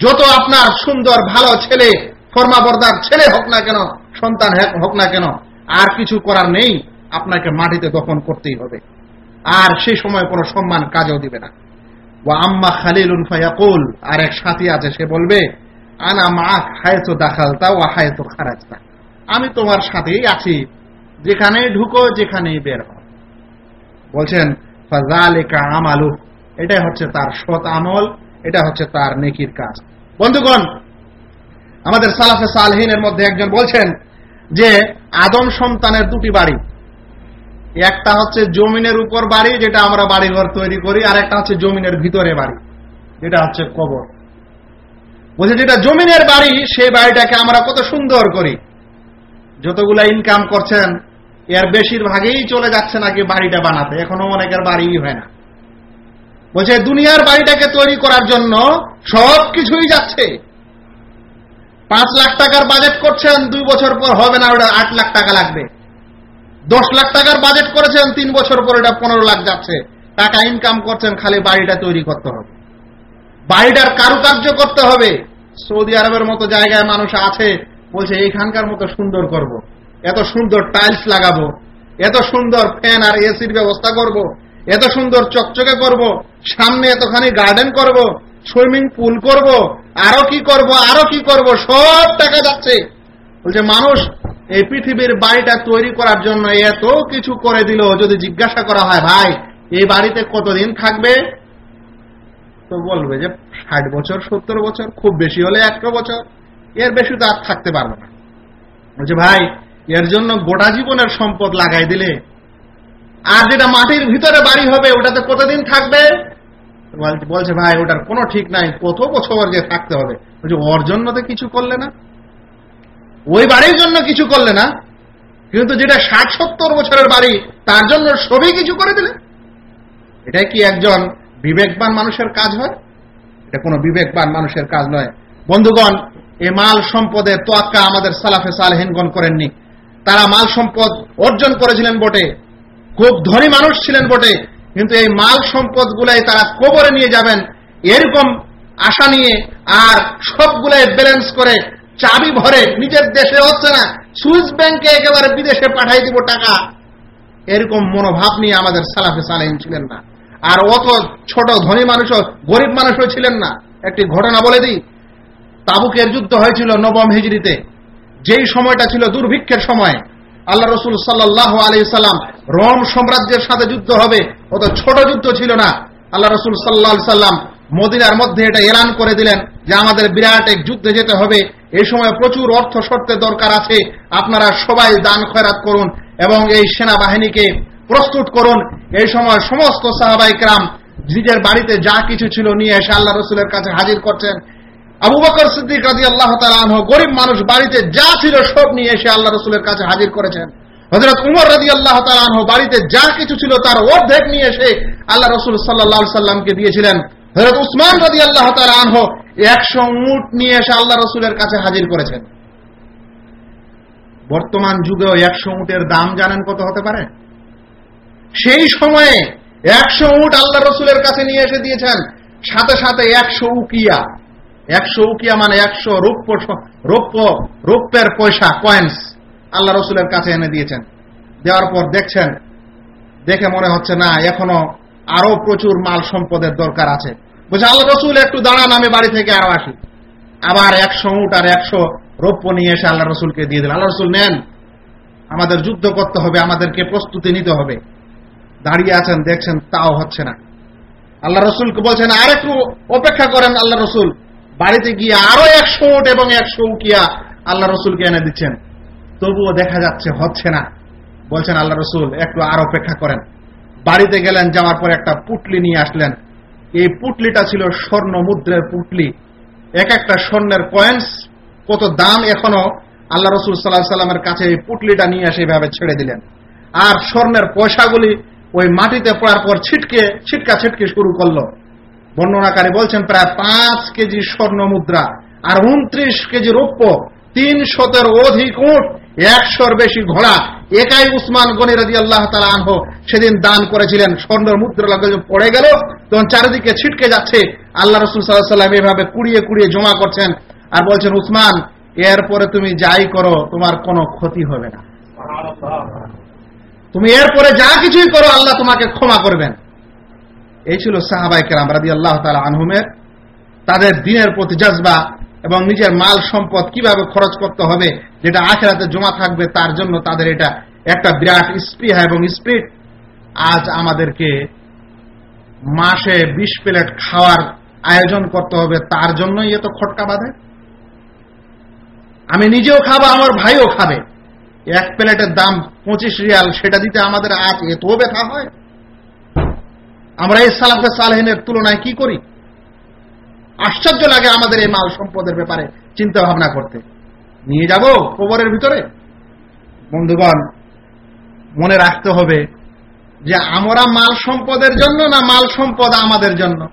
যত আপনার সুন্দর, ভালো ছেলে ফর্মাবর্দার ছেলে হোক না কেন, সন্তান হোক না কেন, আর কিছু করার নেই, আপনাকে মাটিতে দফন করতেই হবে। আর সেই সময় কোনো সম্মান কাজেও দিবে না। আম্মা খালিল ফায়াকুল, আর এক সাথী আছে, সে বলবে, আনা মা হায়তো দাখালতা ও হায়তো খারাজতা। আমি তোমার সাথেই আছি, যেখানেই ঢুকো, যেখানেই বের হো বলছেন ফাজালিকা আমালু এটাই হচ্ছে তার সৎ আমল, এটা হচ্ছে তার নেকির কাজ। বন্ধুগণ আমাদের সালাফে সালহিনের মধ্যে একজন বলছেন যে আদম সন্তানের দুটি বাড়ি। একটা হচ্ছে জমিনের উপর বাড়ি, যেটা আমরা বাড়িঘর তৈরি করি, আর একটা হচ্ছে জমিনের ভিতরে বাড়ি, যেটা হচ্ছে কবর। বলছে যেটা জমিনের বাড়ি সেই বাড়িটাকে আমরা কত সুন্দর করি। যতগুলা ইনকাম করছেন, এর বেশিরভাগই চলে যাচ্ছে নাকি বাড়িটা বানাতে, এখনও অনেকের বাড়িই হয় না। বলছে, দুনিয়ার বাড়িটাকে তৈরি করার জন্য সব কিছুই যাচ্ছে। পাঁচ লাখ টাকার বাজেট করছেন, দুই বছর পর হবে না, ওটা আট লাখ টাকা লাগবে দশ লাখ টাকার বাজেট করেছেন, তিন বছর পর এটা পনেরো লাখ যাচ্ছে টাকা ইনকাম করছেন, খালি বাড়িটা তৈরি করতে হবে বাড়িটার কারুকার্য করতে হবে সৌদি আরবের মতো জায়গায় মানুষ আছে, বলছে, এইখানকার মতো সুন্দর করব। এত সুন্দর টাইলস লাগাবো এত সুন্দর ফ্যান আর এসির ব্যবস্থা করব। এত সুন্দর চকচকে করব। সামনে এতখানি গার্ডেন করব। সুইমিং পুল করব। আরও কি করব, আরও কি করব, সব টাকা যাচ্ছে। বলছে, মানুষ, এই পৃথিবীর বাড়িটা তৈরি করার জন্য এত কিছু করে দিল, যদি জিজ্ঞাসা করা হয়, ভাই, এই বাড়িতে কতদিন থাকবে? তো বলবে যে, ষাট বছর, সত্তর বছর, খুব বেশি হলে একশো বছর। এর বেশি তো আর থাকতে পারবে না। বলছে, ভাই, এর জন্য গোটা জীবনের সম্পদ লাগাই দিলে। আর যেটা মাটির ভিতরে বাড়ি হবে, ওটাতে কতদিন থাকবে? বলছে, ভাই, ওটার কোনো ঠিক নাই। কত বছর যে থাকতে হবে। বলছে, ওর জন্য তো কিছু করলে না। ওই বাড়ির জন্য কিছু করলে না। কিন্তু যেটা ষাট সত্তর বছরের বাড়ি, তার জন্য সবই কিছু করে দিলে। এটাই কি একজন বিবেকবান মানুষের কাজ হয়? এটা কোনো বিবেকবান মানুষের কাজ নয়। বন্ধুগণ, এ মাল সম্পদের তোয়াক্কা আমাদের সালাফে সালহীনগণ করেননি। তারা মাল সম্পদ অর্জন করেছিলেন বটে। খুব ধনী মানুষ ছিলেন বটে। কিন্তু এই মাল সম্পদ গুলাই তারা কবরে নিয়ে যাবেন। এরকম আশা নিয়ে আর সবগুলাই ব্যালেন্স করে চাবি ভরে নিজের দেশে হচ্ছে না, সুইস ব্যাংকে একেবারে বিদেশে পাঠাই দিব টাকা। এরকম মনোভাব নিয়ে আমাদের সালাফে সালাইন ছিলেন না। আর অত ছোট ধনী মানুষও, গরিব মানুষও ছিলেন না। একটি ঘটনা বলে দিই, তাবুকের যুদ্ধ হয়েছিল নবম হিজড়িতে। যেই সময়টা ছিল দুর্ভিক্ষের সময় আল্লাহ রসুল সাল্লাহ আলি সাল্লাম রোম সাম্রাজ্যের সাথে যুদ্ধ হবে। অত ছোট যুদ্ধ ছিল না। আল্লাহ রসুল সাল্লাহ সাল্লাম মদিনার মধ্যে এটা এলান করে দিলেন যে আমাদের বিরাট এক যুদ্ধে যেতে হবে। এই সময় প্রচুর অর্থ শর্তের দরকার আছে। আপনারা সবাই দান খয়রাত করুন এবং এই সেনাবাহিনীকে প্রস্তুত করুন। এই সময় সমস্ত সাহাবাইকরাম নিজের বাড়িতে যা কিছু ছিল নিয়ে এসে আল্লাহ রসুলের কাছে হাজির করছেন। আবু বকর সিদ্দিক রাজি আল্লাহ তালাহ গরিব মানুষ বাড়িতে যা ছিল সব নিয়ে এসে আল্লাহ রসুলের কাছে হাজির করেছেন। হজরত উমর রাজি আল্লাহ তালাহ বাড়িতে যা কিছু ছিল তার অর্ধেক নিয়ে এসে আল্লাহ রসুল সাল্লাহ সাল্লামকে দিয়েছিলেন। হজরত উসমান রাজি আল্লাহ তালাহ একশো উট নিয়ে এসে আল্লাহ রসুলের কাছে হাজির করেছেন। বর্তমান যুগেও একশো উটের দাম জানেন কত হতে পারে? সেই সময়ে একশো উট আল্লাহ রসুলের কাছে নিয়ে এসে দিয়েছেন, সাথে সাথে একশো উকিয়া। একশো উকিয়া মানে একশো রৌপ্য রৌপ্য রৌপ্যের পয়সা কয়েন্স আল্লাহ রসুলের কাছে এনে দিয়েছেন। দেওয়ার পর দেখছেন, দেখে মনে হচ্ছে, না, এখনও আরও প্রচুর মাল সম্পদের দরকার আছে। বলছে, আল্লাহ রসুল, একটু দাঁড়ান, আমি বাড়ি থেকে আরও আসি। আবার একশো উট আর একশো রৌপ্য নিয়ে এসে আল্লাহ রসুলকে দিয়ে দিল আল্লাহ রসুল, নেন। আমাদের যুদ্ধ করতে হবে, আমাদেরকে প্রস্তুতি নিতে হবে। দাঁড়িয়ে আছেন, দেখছেন, তাও হচ্ছে না। আল্লাহ রসুলকে বলছেন আর একটু অপেক্ষা করেন আল্লাহ রসুল। বাড়িতে গিয়ে আরও একশো উট এবং একশো উকিয়া আল্লাহ রসুলকে এনে দিচ্ছেন। তবুও দেখা যাচ্ছে, হচ্ছে না। বলছেন আল্লাহ রসুল, একটু আর অপেক্ষা করেন। বাড়িতে গেলেন, যাওয়ার পর একটা পুটলি নিয়ে আসলেন। এই পুটলিটা ছিল স্বর্ণ মুদ্রের পুটলি। এক একটা স্বর্ণের কয়েন্স কত দাম এখনও আল্লাহ রসুল সাল্লাহ সাল্লামের কাছে এই পুটলিটা নিয়ে এসে এভাবে ছেড়ে দিলেন। আর স্বর্ণের পয়সাগুলি ওই মাটিতে পড়ার পর ছিটকে, ছিটকা ছিটকে শুরু করল। বর্ণনাকারী বলছেন প্রায় পাঁচ কেজি স্বর্ণ মুদ্রা আর উনত্রিশ কেজি রৌপ্য তিন শতের অধিক উঠ একশোর বেশি ঘোড়া। একাই উসমান গনি রাজি আল্লাহ তালা আনহ সেদিন দান করেছিলেন। স্বর্ণের মুদ্রা পড়ে গেল তখন চারিদিকে ছিটকে যাচ্ছে। আল্লাহ রসুল সাল্লাহ সাল্লাম এভাবে কুড়িয়ে কুড়িয়ে জমা করছেন আর বলছেন উসমান এরপরে তুমি যাই করো তোমার কোনো ক্ষতি হবে না। তুমি এরপরে যা কিছুই করো আল্লাহ তোমাকে ক্ষমা করবেন। এই ছিল সাহাবাই কেরাম রাদি আল্লাহ তালা আনহুমের। তাদের দিনের প্রতি জজবা এবং নিজের মাল সম্পদ কীভাবে খরচ করতে হবে, যেটা আখেরাতে জমা থাকবে, তার জন্য তাদের এটা একটা বিরাট স্পৃহা এবং স্পিড। আজ আমাদেরকে মাসে বিশ প্লেট খাওয়ার আয়োজন করতে হবে, তার জন্যই এত খটকা বাঁধে। আমি নিজেও খাব, আমার ভাইও খাবে। এক প্লেটের দাম পঁচিশ রিয়াল, সেটা দিতে আমাদের আজ এত ব্যথা হয়। আমরা এই সালাফে সালহিনের তুলনায় কি করি? আশ্চর্য লাগে আমাদের এই মাল সম্পদের ব্যাপারে চিন্তা ভাবনা করতে। নিয়ে যাব কবরের ভিতরে। বন্ধুগণ, মনে রাখতে হবে যে আমরা মাল সম্পদের জন্য না মাল সম্পদ আমাদের জন্য?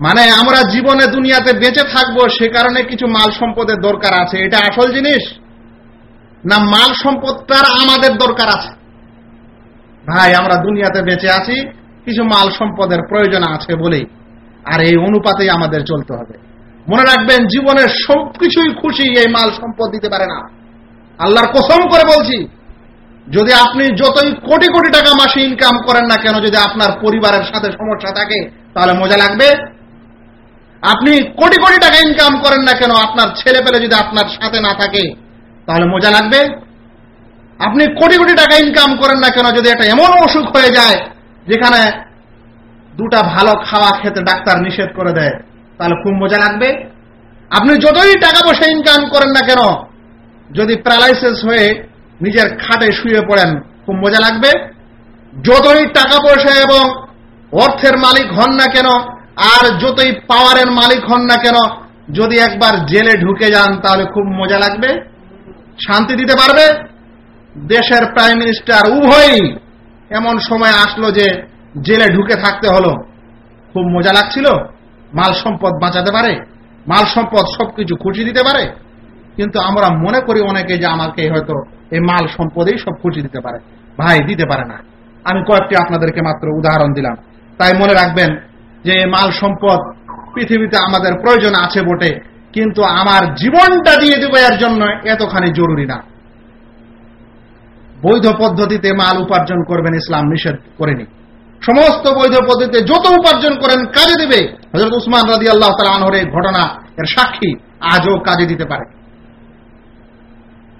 মানে আমরা জীবনে দুনিয়াতে বেঁচে থাকব সে কারণে কিছু মাল সম্পদের দরকার আছে। এটা আসল জিনিস? না মাল সম্পদটার আমাদের দরকার আছে? ভাই, আমরা দুনিয়াতে বেঁচে আছি, কিছু মাল সম্পদের প্রয়োজন আছে বলেই আর এই অনুপাতেই আমাদের চলতে হবে। মনে রাখবেন, জীবনের সবকিছুই খুশি, এই মাল সম্পদ দিতে পারে না। আল্লাহর কসম করে বলছি, যদি আপনি যতই কোটি কোটি টাকা মাসে ইনকাম করেন না কেন, যদি আপনার পরিবারের সাথে সমস্যা থাকে, তাহলে মজা লাগবে? আপনি কোটি কোটি টাকা ইনকাম করেন না কেন, আপনার ছেলে পেলে যদি আপনার সাথে না থাকে, তাহলে মজা লাগবে? আপনি কোটি কোটি টাকা ইনকাম করেন না কেন? যদি একটা এমন অসুখ হয়ে যায়, যেখানে দুটা ভালো খাওয়া খেতে ডাক্তার নিষেধ করে দেয়, তাহলে খুব মজা লাগবে? আপনি যতই টাকা পয়সা ইনকাম করেন না কেন, যদি প্যারালাইসিস হয়ে নিজের খাটে শুয়ে পড়েন, খুব মজা লাগবে? যতই টাকা পয়সা এবং অর্থের মালিক হন না কেন, আর যতই পাওয়ারের মালিক হন না কেন, যদি একবার জেলে ঢুকে যান, তাহলে খুব মজা লাগবে? শান্তি দিতে পারবে? দেশের প্রাইম মিনিস্টার উভয়ই এমন সময় আসলো যে জেলে ঢুকে থাকতে হলো। খুব মজা লাগছিল। মাল সম্পদ বাঁচাতে পারে, মাল সম্পদ সবকিছু খুশি দিতে পারে। কিন্তু আমরা মনে করি অনেকে যে আমাকে হয়তো এই মাল সম্পদেই সব খুশি দিতে পারে। ভাই, দিতে পারে না। আমি কয়েকটি আপনাদেরকে মাত্র উদাহরণ দিলাম। তাই মনে রাখবেন যে মাল সম্পদ পৃথিবীতে আমাদের প্রয়োজন আছে বটে, কিন্তু আমার জীবনটা দিয়ে দেবো এর জন্য এতখানি জরুরি না। বৈধ পদ্ধতিতে মাল উপার্জন করবেন, ইসলাম নিষেধ করেনি। সমস্ত বৈধ পদ্ধতিতে যত উপার্জন করেন, কাজে দেবে। হজরত উসমান রাজি আল্লাহ তালা আনহরের ঘটনা এর সাক্ষী আজও কাজে দিতে পারে।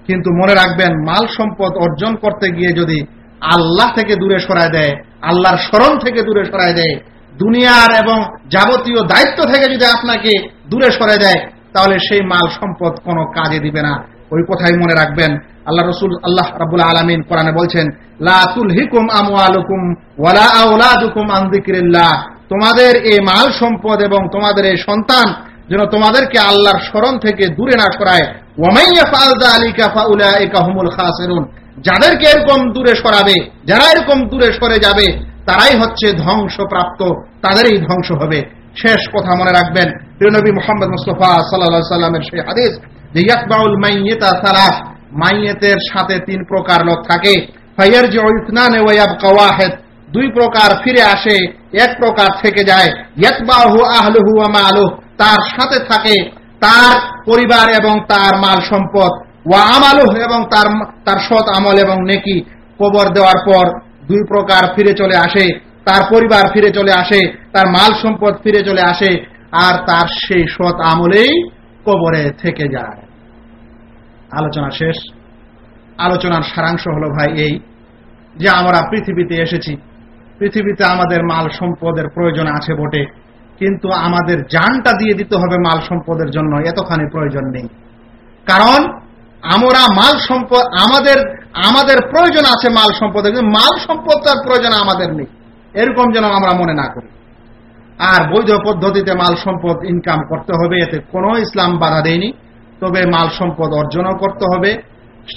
কিন্তু মনে রাখবেন, মাল সম্পদ অর্জন করতে গিয়ে যদি আল্লাহ থেকে দূরে সরায় দেয়, আল্লাহর স্মরণ থেকে দূরে সরায় দেয়, দুনিয়ার এবং যাবতীয় দায়িত্ব থেকে যদি আপনাকে দূরে সরে দেয়, তাহলে সেই মাল সম্পদ কোনো কাজে দিবে না। ওই কথাই মনে রাখবেন। আল্লাহ রসুল আল্লাহ রাবুল আলমিন কোরআনে বলছেন তোমাদের এই মাল সম্পদ এবং তোমাদের এই সন্তান যেন তোমাদেরকে আল্লাহর স্মরণ থেকে দূরে না হুমুল যাদেরকে এরকম দূরে সরাবে, যারা এরকম দূরে সরে যাবে, তারাই হচ্ছে ধ্বংসপ্রাপ্ত, তাদেরই ধ্বংস হবে। শেষ কথা মনে রাখবেন। প্রিয়নবী মোহাম্মদ মুস্তফা সাল্লা সাল্লামের সেই হাদিস যে মাইয়েতা সালাহ। মাইয়েতের সাথে তিন প্রকার লোক থাকে। ফাইয়ার যে দুই প্রকার ফিরে আসে, এক প্রকার থেকে যায়। আহলুহু ওয়া মালুহ। তার সাথে থাকে তার পরিবার এবং তার মাল সম্পদ। ওয়া আমালুহ এবং তার তার সৎ আমল এবং নেকি। কবর দেওয়ার পর দুই প্রকার ফিরে চলে আসে। তার পরিবার ফিরে চলে আসে, তার মাল সম্পদ ফিরে চলে আসে, আর তার সেই সৎ আমলেই কবরে থেকে যায়। আলোচনা শেষ। আলোচনার সারাংশ হলো, ভাই, এই যে আমরা পৃথিবীতে এসেছি, পৃথিবীতে আমাদের মাল সম্পদের প্রয়োজন আছে বটে, কিন্তু আমাদের জানটা দিয়ে দিতে হবে মাল সম্পদের জন্য, এতখানি প্রয়োজন নেই। কারণ আমরা মাল সম্পদ, আমাদের আমাদের প্রয়োজন আছে মাল সম্পদের মাল সম্পদটার প্রয়োজন আমাদের নেই। এরকম যেন আমরা মনে না করি। আর বৈধ পদ্ধতিতে মাল সম্পদ ইনকাম করতে হবে, এতে কোনো ইসলাম বাধা দেয়নি। তবে মাল সম্পদ অর্জনও করতে হবে,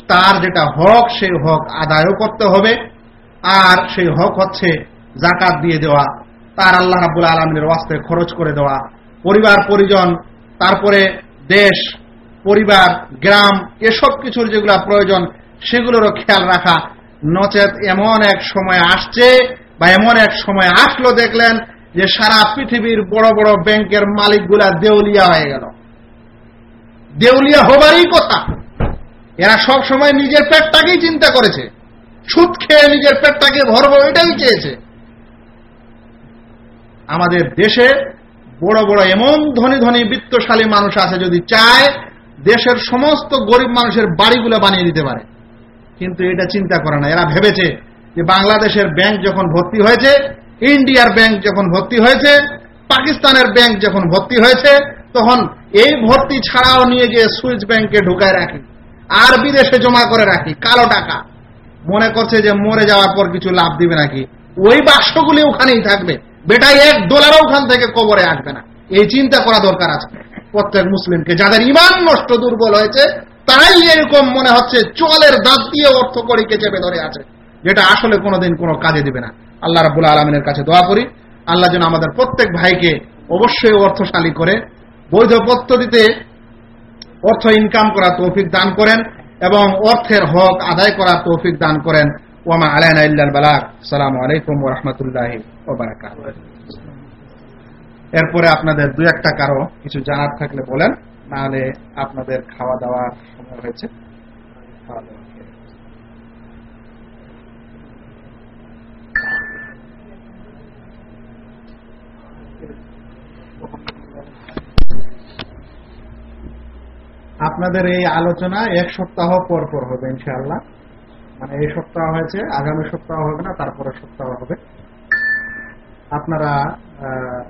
তার যেটা হক, সেই হক আদায়ও করতে হবে, আর সেই হক হচ্ছে জাকাত দিয়ে দেওয়া, তার আল্লাহ রাবুল আলমের ওয়াস্তে খরচ করে দেওয়া। পরিবার, পরিজন, তারপরে দেশ, পরিবার, গ্রাম, এসব কিছুর যেগুলো প্রয়োজন, সেগুলোরও খেয়াল রাখা। নচেত এমন এক সময় আসছে বা এমন এক সময় আসলো দেখলেন যে সারা পৃথিবীর বড় বড় ব্যাংকের মালিকগুলা দেউলিয়া হয়ে গেল। দেউলিয়া হবারই কথা। এরা সব সময় নিজের পেটটাকেই চিন্তা করেছে। সুদ খেয়ে নিজের পেটটাকে ভরব এটাই চেয়েছে। আমাদের দেশে বড় বড় এমন ধনী ধনী বৃত্তশালী মানুষ আছে যদি চায়, দেশের সমস্ত গরিব মানুষের বাড়িগুলো বানিয়ে দিতে পারে। কিন্তু এটা চিন্তা করে না। এরা ভেবেছে যে বাংলাদেশের ব্যাংক যখন ভর্তি হয়েছে ইন্ডিয়ার ব্যাংক যখন ভর্তি হয়েছে, পাকিস্তানের ব্যাংক যখন ভর্তি হয়েছে, তখন এই ভর্তি ছাড়াও নিয়ে গিয়ে সুইচ ব্যাংকে ঢুকায় রাখি, আর বিদেশে জমা করে রাখি, কালো টাকা। মনে করছে যে মরে যাওয়ার পর কিছু লাভ দিবে নাকি? ওই বাক্সগুলি ওখানেই থাকবে। বেটাই এক ডলারও ওখান থেকে কবরে আসবে না। এই চিন্তা করা দরকার আছে। প্রত্যেক মুসলিমকে, যাদের ইমান নষ্ট দুর্বল হয়েছে, তারাই এরকম মনে হচ্ছে, চলের দাঁত দিয়ে অর্থ করিকে চেপে ধরে আছে। যেটা আসলে কোনোদিন কোনো কাজে দিবে না। আল্লাহ রাবুল আলমিনের কাছে দোয়া করি। আল্লাহ যেন আমাদের প্রত্যেক ভাইকে অবশ্যই অর্থশালী করে, বৈধ পদ্ধতিতে অর্থ ইনকাম করা তৌফিক দান করেন এবং অর্থের হক আদায় করার তৌফিক দান করেন। ওয়ামা আলাইনা ইল্লাল বালাক সালাম আলাইকুম রহমতুল্লাহ এরপরে আপনাদের দু একটা কারও কিছু জানার থাকলে বলেন, নাহলে আপনাদের খাওয়া দাওয়ার সময় হয়েছে। খাওয়া দাওয়া খেয়ে। আপনাদের এই আলোচনা এক সপ্তাহ পর পর হবে, ইনশাআল্লাহ। মানে এই সপ্তাহ হয়েছে, আগামী সপ্তাহ হবে না তারপরে সপ্তাহ হবে। আপনারা